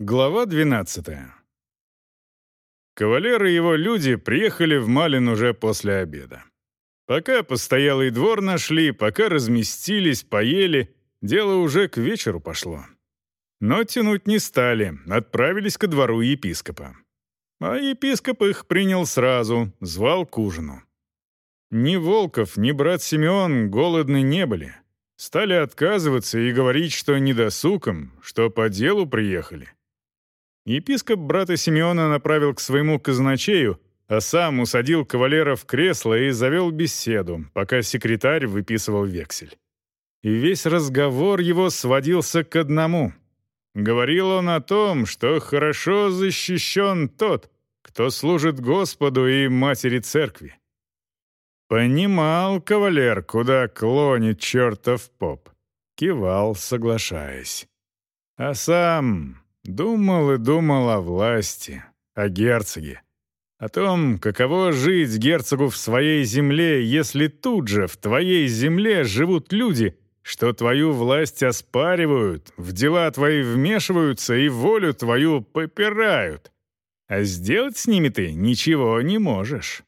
Глава 12. Кавалер и его люди приехали в Малин уже после обеда. Пока постоялый двор нашли, пока разместились, поели, дело уже к вечеру пошло. Но тянуть не стали, отправились ко двору епископа. А епископ их принял сразу, звал к ужину. Ни Волков, ни брат Симеон голодны не были. Стали отказываться и говорить, что не досуком, что по делу приехали. Епископ брата Симеона направил к своему казначею, а сам усадил кавалера в кресло и завел беседу, пока секретарь выписывал вексель. И весь разговор его сводился к одному. Говорил он о том, что хорошо защищен тот, кто служит Господу и Матери Церкви. Понимал кавалер, куда клонит чертов поп. Кивал, соглашаясь. А сам Думал и думал о власти, о герцоге. О том, каково жить герцогу в своей земле, если тут же, в твоей земле, живут люди, что твою власть оспаривают, в дела твои вмешиваются и волю твою попирают. А сделать с ними ты ничего не можешь.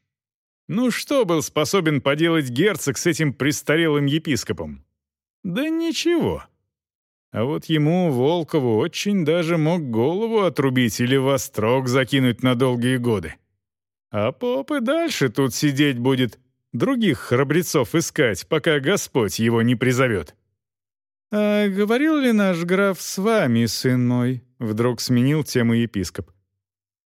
Ну что был способен поделать герцог с этим престарелым епископом? Да ничего. А вот ему, Волкову, очень даже мог голову отрубить или во строк закинуть на долгие годы. А поп и дальше тут сидеть будет, других храбрецов искать, пока Господь его не призовет. «А говорил ли наш граф с вами, сын мой?» — вдруг сменил тему епископ.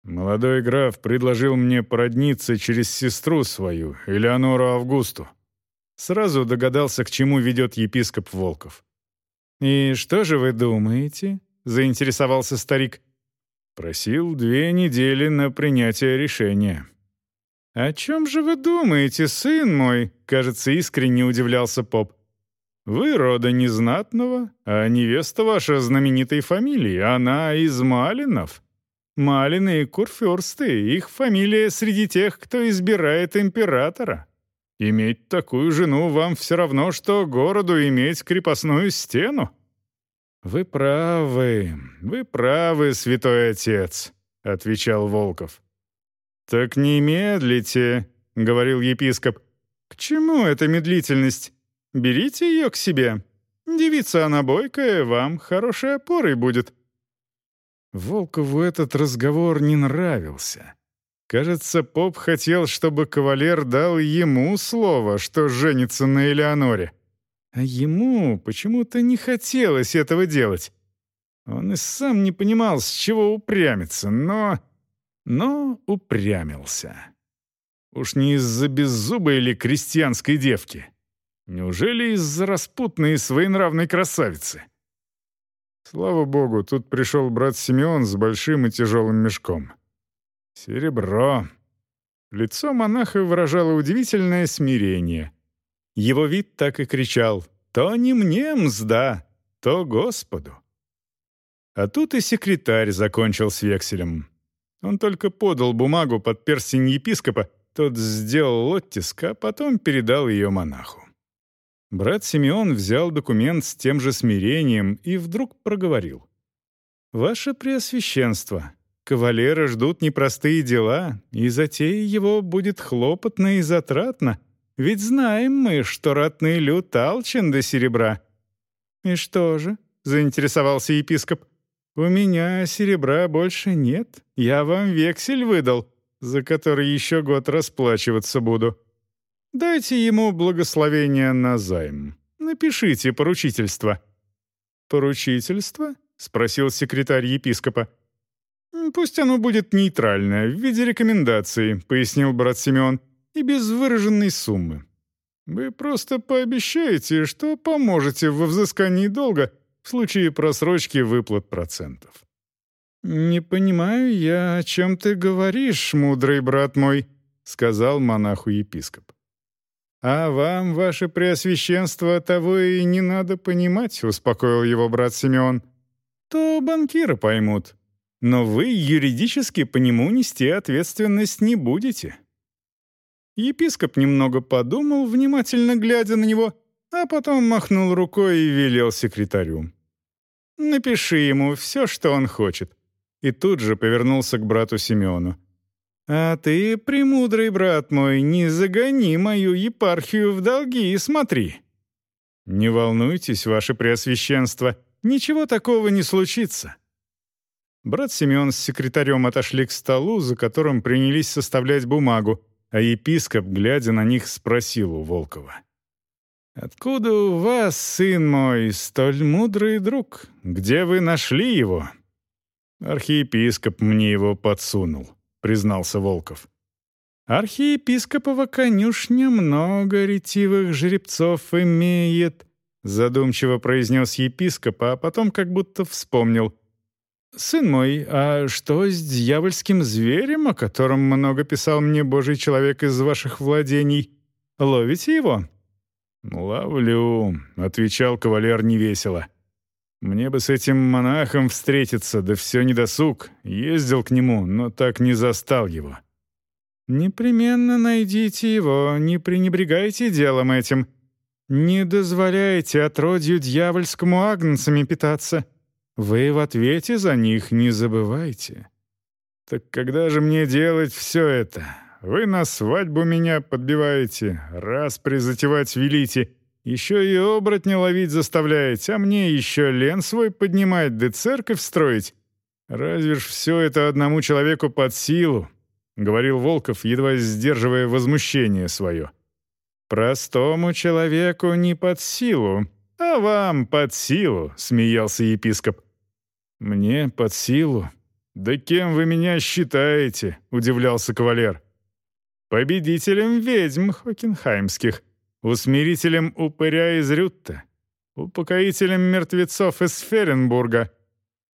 «Молодой граф предложил мне породниться через сестру свою, Элеонору Августу». Сразу догадался, к чему ведет епископ Волков. «И что же вы думаете?» — заинтересовался старик. «Просил две недели на принятие решения». «О чем же вы думаете, сын мой?» — кажется, искренне удивлялся поп. «Вы рода незнатного, а невеста ваша знаменитой фамилии, она из Малинов. Малины и Курфюрсты, их фамилия среди тех, кто избирает императора. Иметь такую жену вам все равно, что городу иметь крепостную стену». «Вы правы, вы правы, святой отец», — отвечал Волков. «Так не медлите», — говорил епископ. «К чему эта медлительность? Берите ее к себе. Девица она бойкая, вам хорошей опорой будет». Волкову этот разговор не нравился. Кажется, поп хотел, чтобы кавалер дал ему слово, что женится на Элеоноре. А ему почему-то не хотелось этого делать. Он и сам не понимал, с чего упрямиться, но... но упрямился. Уж не из-за беззубой или крестьянской девки. Неужели из-за распутной и своенравной красавицы? Слава богу, тут пришел брат Симеон с большим и тяжелым мешком. Серебро. Лицо монаха выражало удивительное смирение. Его вид так и кричал «То не мне мзда, то Господу». А тут и секретарь закончил с векселем. Он только подал бумагу под перстень епископа, тот сделал оттиск, а потом передал ее монаху. Брат Симеон взял документ с тем же смирением и вдруг проговорил. «Ваше Преосвященство, Кавалера ждут непростые дела, и затея его будет хлопотно и затратно, ведь знаем мы, что ратный люд алчен до серебра». «И что же?» — заинтересовался епископ. «У меня серебра больше нет. Я вам вексель выдал, за который еще год расплачиваться буду. Дайте ему благословение на займ. Напишите поручительство». «Поручительство?» — спросил секретарь епископа. «Пусть оно будет нейтральное, в виде рекомендации», — пояснил брат Симеон, «и без выраженной суммы. Вы просто пообещаете, что поможете во взыскании долга в случае просрочки выплат процентов». «Не понимаю я, о чем ты говоришь, мудрый брат мой», — сказал монаху-епископ. «А вам, ваше преосвященство, того и не надо понимать», — успокоил его брат Симеон. «То банкиры поймут, но вы юридически по нему нести ответственность не будете». Епископ немного подумал, внимательно глядя на него, а потом махнул рукой и велел секретарю. «Напиши ему все, что он хочет. и тут же повернулся к брату Симеону. «А ты, премудрый брат мой, не загони мою епархию в долги и смотри». «Не волнуйтесь, ваше преосвященство, ничего такого не случится». Брат Симеон с секретарем отошли к столу, за которым принялись составлять бумагу, а епископ, глядя на них, спросил у Волкова. «Откуда у вас, сын мой, столь мудрый друг? Где вы нашли его?» «Архиепископ мне его подсунул», — признался Волков. «Архиепископова конюшня много ретивых жеребцов имеет», — задумчиво произнес епископ, а потом как будто вспомнил. «Сын мой, а что с дьявольским зверем, о котором много писал мне божий человек из ваших владений? Ловите его?» «Ловлю», — отвечал кавалер невесело. Мне бы с этим монахом встретиться, да все недосуг. Ездил к нему, но так не застал его. Непременно найдите его, не пренебрегайте делом этим. Не дозволяйте отродью дьявольскому агнцами питаться. Вы в ответе за них не забывайте. Так когда же мне делать все это? Вы на свадьбу меня подбиваете, раз призатевать велите — еще и оборотня ловить заставляете, а мне еще лен свой поднимать да церковь строить. Разве ж все это одному человеку под силу?» — говорил Волков, едва сдерживая возмущение свое. «Простому человеку не под силу, а вам под силу», — смеялся епископ. «Мне под силу? Да кем вы меня считаете?» — удивлялся кавалер. «Победителем ведьм хокенхаймских», усмирителем упыря из Рютта, упокоителем мертвецов из Ференбурга,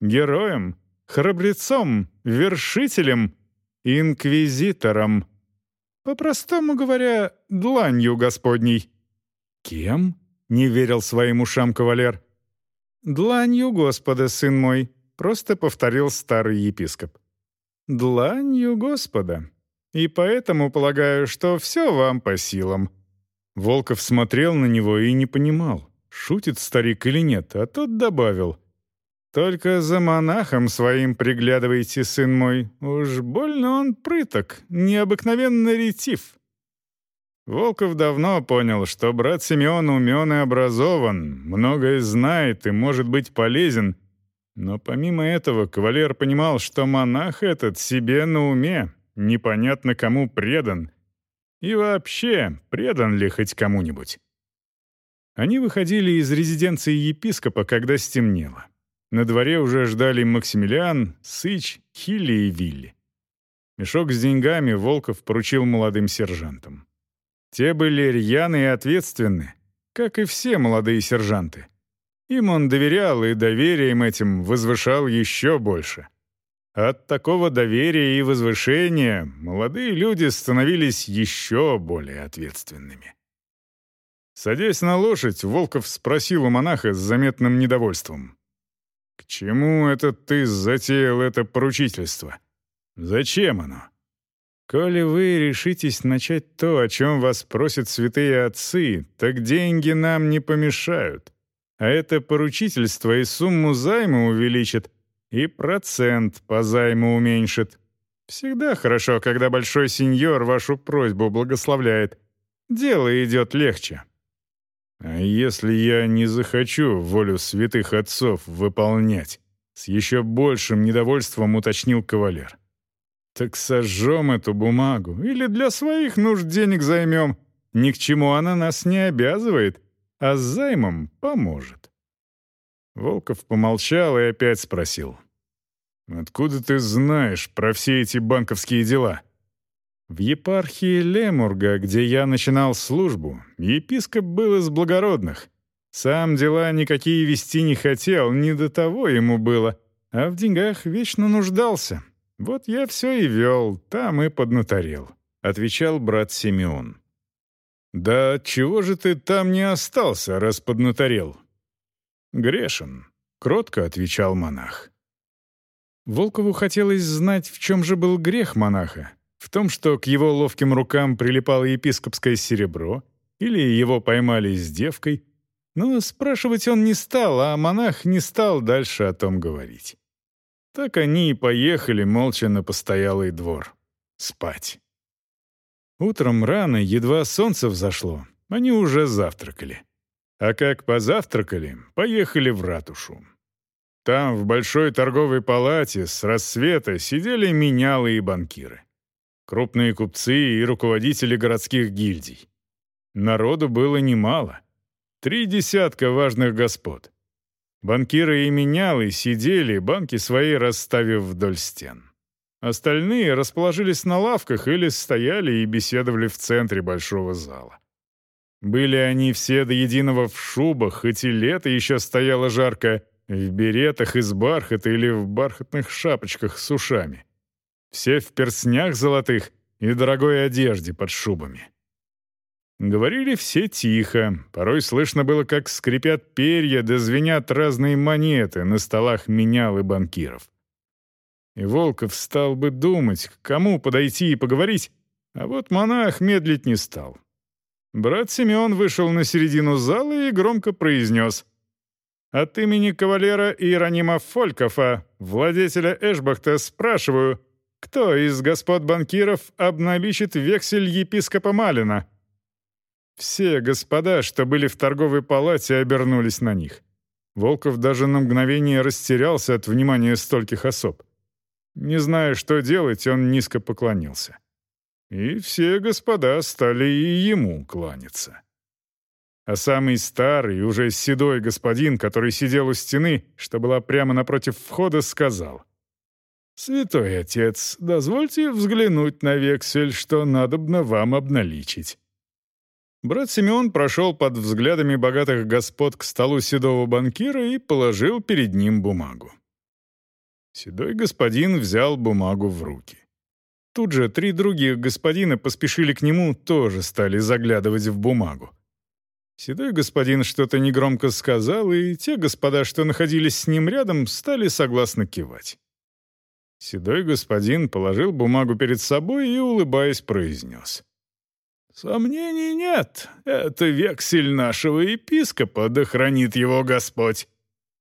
героем, храбрецом, вершителем, инквизитором. По-простому говоря, дланью Господней. «Кем?» — не верил своим ушам кавалер. «Дланью Господа, сын мой», — просто повторил старый епископ. «Дланью Господа. И поэтому полагаю, что все вам по силам». Волков смотрел на него и не понимал, шутит старик или нет, а тот добавил. «Только за монахом своим приглядывайте, сын мой. Уж больно он прыток, необыкновенно ретив». Волков давно понял, что брат Симеон умен и образован, многое знает и может быть полезен, но помимо этого кавалер понимал, что монах этот себе на уме, непонятно кому предан — и вообще, предан ли хоть кому-нибудь? Они выходили из резиденции епископа, когда стемнело. На дворе уже ждали Максимилиан, Сыч, Хилли и Вилли. Мешок с деньгами Волков поручил молодым сержантам. Те были рьяны и ответственны, как и все молодые сержанты. Им он доверял, и доверием этим возвышал еще больше. От такого доверия и возвышения молодые люди становились еще более ответственными. Садясь на лошадь, Волков спросил у монаха с заметным недовольством. «К чему это ты затеял это поручительство? Зачем оно?» «Коли вы решитесь начать то, о чем вас просят святые отцы, так деньги нам не помешают. А это поручительство и сумму займа увеличит, и процент по займу уменьшит. Всегда хорошо, когда большой сеньор вашу просьбу благословляет. Дело идет легче. А если я не захочу волю святых отцов выполнять? С еще большим недовольством уточнил кавалер. Так сожжем эту бумагу или для своих нужд денег займем. Ни к чему она нас не обязывает, а с займом поможет. Волков помолчал и опять спросил. «Откуда ты знаешь про все эти банковские дела?» В епархии Лемурга, где я начинал службу, епископ был из благородных. Сам дела никакие вести не хотел, не до того ему было, а в деньгах вечно нуждался. Вот я все и вел, там и поднаторел», — отвечал брат Симеон. «Да чего же ты там не остался, раз поднаторел?» «Грешен», — кротко отвечал монах. Волкову хотелось знать, в чем же был грех монаха. В том, что к его ловким рукам прилипало епископское серебро, или его поймали с девкой. Но спрашивать он не стал, а монах не стал дальше о том говорить. Так они и поехали молча на постоялый двор. Спать. Утром рано, едва солнце взошло, они уже завтракали. А как позавтракали, поехали в ратушу. Там, в большой торговой палате, с рассвета сидели менялы и банкиры. Крупные купцы и руководители городских гильдий. Народу было немало. Три десятка важных господ. Банкиры и менялы сидели, банки свои расставив вдоль стен. Остальные расположились на лавках или стояли и беседовали в центре большого зала. Были они все до единого в шубах, хоть и лето еще стояло жарко, в беретах из бархата или в бархатных шапочках с ушами. Все в перснях золотых и дорогой одежде под шубами. Говорили все тихо, порой слышно было, как скрипят перья да звенят разные монеты на столах менял и банкиров. И Волков стал бы думать, к кому подойти и поговорить, а вот монах медлить не стал. Брат Симеон вышел на середину зала и громко произнес «От имени кавалера Иеронима Фолькофа, владетеля Эшбахта, спрашиваю, кто из господ банкиров обналичит вексель епископа Малина?» Все господа, что были в торговой палате, обернулись на них. Волков даже на мгновение растерялся от внимания стольких особ. Не зная, что делать, он низко поклонился и все господа стали и ему кланяться. А самый старый, уже седой господин, который сидел у стены, что была прямо напротив входа, сказал, «Святой отец, дозвольте взглянуть на вексель, что надобно вам обналичить». Брат Симеон прошел под взглядами богатых господ к столу седого банкира и положил перед ним бумагу. Седой господин взял бумагу в руки. Тут же три других господина поспешили к нему, тоже стали заглядывать в бумагу. Седой господин что-то негромко сказал, и те господа, что находились с ним рядом, стали согласно кивать. Седой господин положил бумагу перед собой и, улыбаясь, произнес. «Сомнений нет. Это вексель нашего епископа, да хранит его Господь.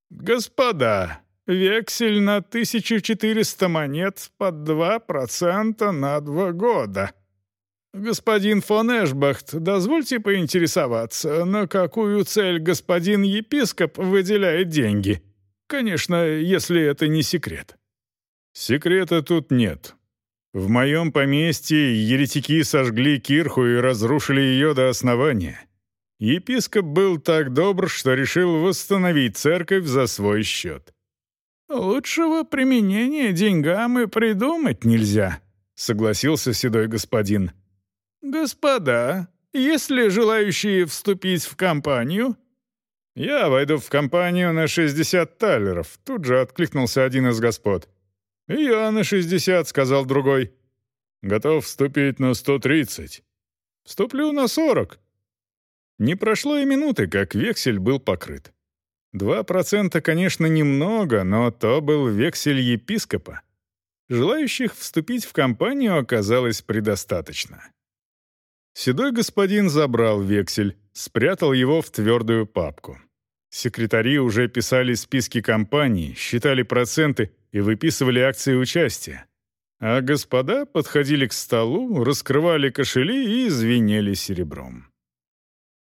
Господа, Вексель на 1400 монет под 2% на два года. Господин фон Эшбахт, дозвольте поинтересоваться, на какую цель господин епископ выделяет деньги? Конечно, если это не секрет. Секрета тут нет. В моем поместье еретики сожгли кирху и разрушили ее до основания. Епископ был так добр, что решил восстановить церковь за свой счет. «Лучшего применения деньгам и придумать нельзя», — согласился седой господин. «Господа, есть ли желающие вступить в компанию?» «Я войду в компанию на 60 талеров», — тут же откликнулся один из господ. «И я на 60», — сказал другой. «Готов вступить на 130». «Вступлю на 40». Не прошло и минуты, как вексель был покрыт. Два процента, конечно, немного, но то был вексель епископа. Желающих вступить в компанию оказалось предостаточно. Седой господин забрал вексель, спрятал его в твердую папку. Секретари уже писали списки компаний, считали проценты и выписывали акции участия. А господа подходили к столу, раскрывали кошели и звенели серебром.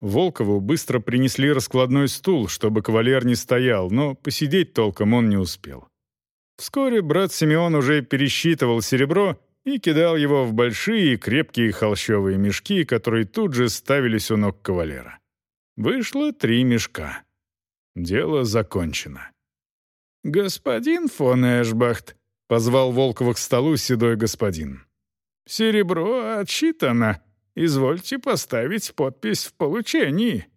Волкову быстро принесли раскладной стул, чтобы кавалер не стоял, но посидеть толком он не успел. Вскоре брат Симеон уже пересчитывал серебро и кидал его в большие крепкие холщовые мешки, которые тут же ставились у ног кавалера. Вышло три мешка. Дело закончено. «Господин фон Эшбахт», — позвал Волкова к столу седой господин. «Серебро отсчитано. Извольте поставить подпись в получении».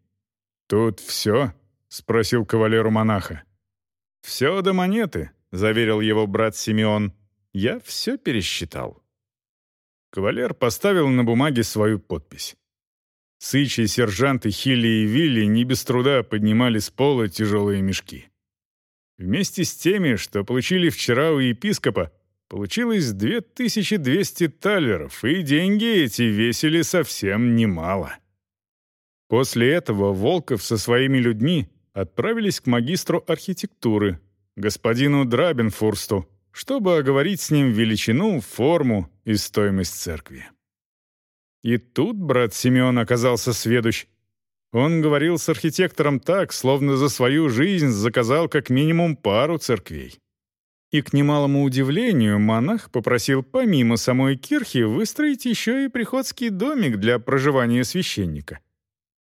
«Тут все?» — спросил кавалеру монаха. «Все до монеты», — заверил его брат Симеон. «Я все пересчитал». Кавалер поставил на бумаге свою подпись. Сычи, сержанты Хилли и Вилли не без труда поднимали с пола тяжелые мешки. Вместе с теми, что получили вчера у епископа, Получилось 2200 талеров, и деньги эти весили совсем немало. После этого Волков со своими людьми отправились к магистру архитектуры, господину Драбенфурсту, чтобы оговорить с ним величину, форму и стоимость церкви. И тут брат Симеон оказался сведущ. Он говорил с архитектором так, словно за свою жизнь заказал как минимум пару церквей. И к немалому удивлению монах попросил помимо самой кирхи выстроить еще и приходский домик для проживания священника.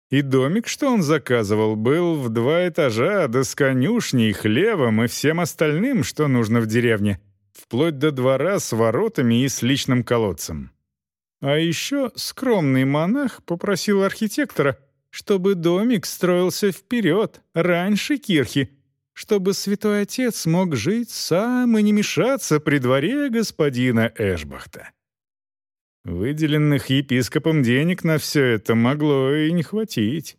И домик, что он заказывал, был в два этажа, да с конюшней, хлевом и всем остальным, что нужно в деревне, вплоть до двора с воротами и с личным колодцем. А еще скромный монах попросил архитектора, чтобы домик строился вперед, раньше кирхи, чтобы святой отец мог жить сам и не мешаться при дворе господина Эшбахта. Выделенных епископом денег на все это могло и не хватить.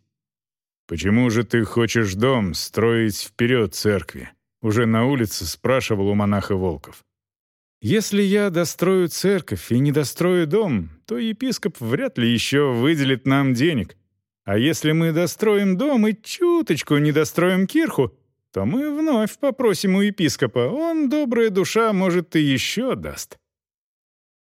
«Почему же ты хочешь дом строить вперед церкви?» Уже на улице спрашивал у монаха Волков. «Если я дострою церковь и не дострою дом, то епископ вряд ли еще выделит нам денег. А если мы достроим дом и чуточку не достроим кирху, то мы вновь попросим у епископа, он, добрая душа, может, и еще даст».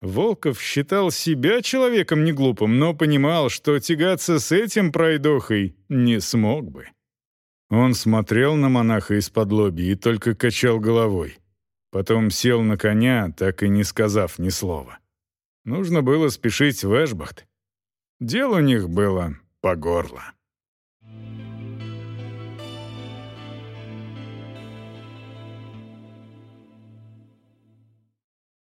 Волков считал себя человеком неглупым, но понимал, что тягаться с этим пройдохой не смог бы. Он смотрел на монаха из-под лоби и только качал головой. Потом сел на коня, так и не сказав ни слова. Нужно было спешить в Эшбахт. Дел у них было по горло.